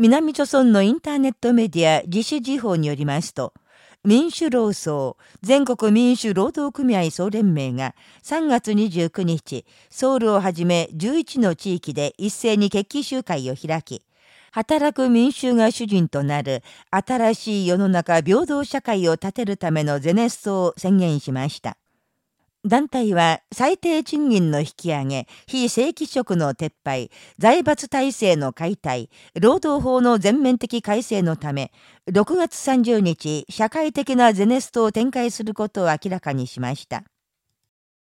南朝村のインターネットメディア自主時報によりますと、民主労総、全国民主労働組合総連盟が3月29日、ソウルをはじめ11の地域で一斉に決起集会を開き、働く民衆が主人となる新しい世の中平等社会を立てるためのゼネストを宣言しました。団体は最低賃金の引き上げ、非正規職の撤廃、財閥体制の解体、労働法の全面的改正のため、6月30日、社会的なゼネストを展開することを明らかにしました。